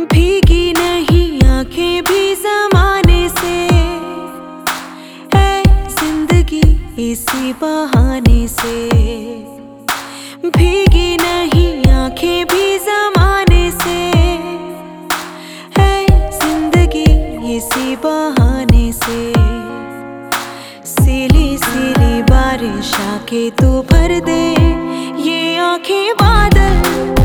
भीगी नहीं आँखें भी जमाने से। है ज़िंदगी इसी बहाने से। भीगी नहीं आँखें भी जमाने से। है ज़िंदगी इसी बहाने से। सीली सीली बारिश आके तू भर दे। ये आँखें बादल।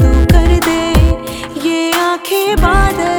तू कर दे ये आँखें बादल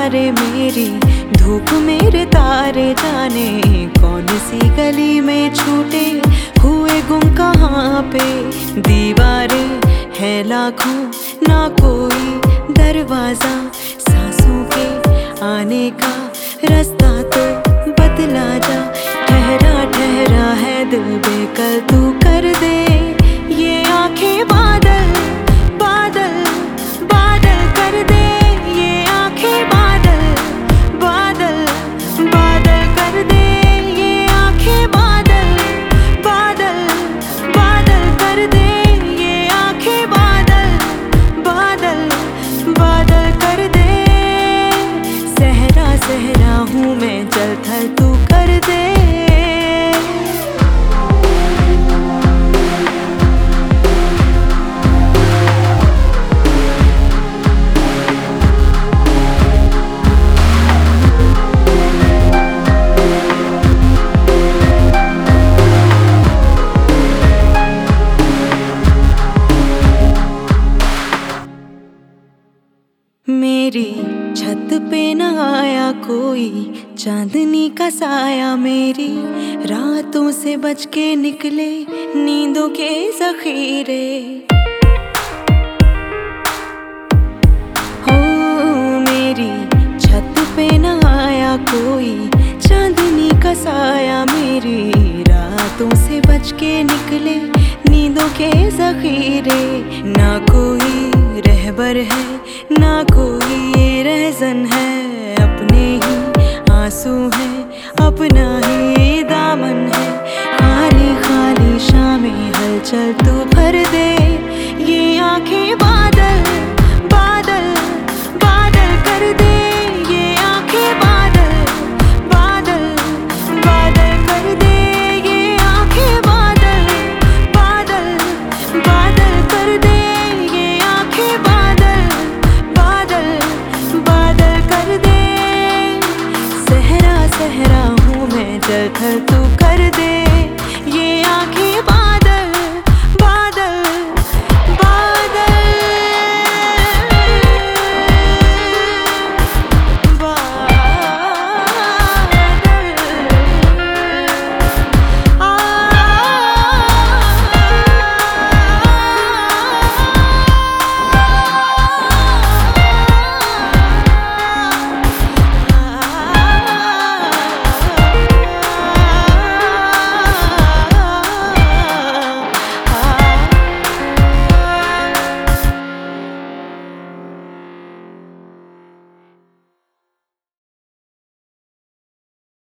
वो मेरी, धूप मेरे तारे जाने कौन सी गली में छूटे हुए गुम कहाँ पे? दीवारें है लाखों, ना कोई दरवाज़ा, सांसों के आने का रास्ता तो बदला जा। ठहरा ठहरा है दिल बेकल तू सहरा हूँ मैं जल थल तू कर दे। मेरी छत पे न आया कोई, चांदनी का साया मेरी। रातों से बच के निकले नींदों के जखीरे। हो, मेरी छत पे न आया कोई, चांदनी का साया मेरी। रातों से बच के निकले नींदों के जखीरे, ना कोई रहबर है, ना कोई ये रहजन है। अपने ही आँसू है, अपना ही दामन है। खाली खाली शामें हलचल तू कह रहा हूँ मैं जल तू कर दे। ये आँखें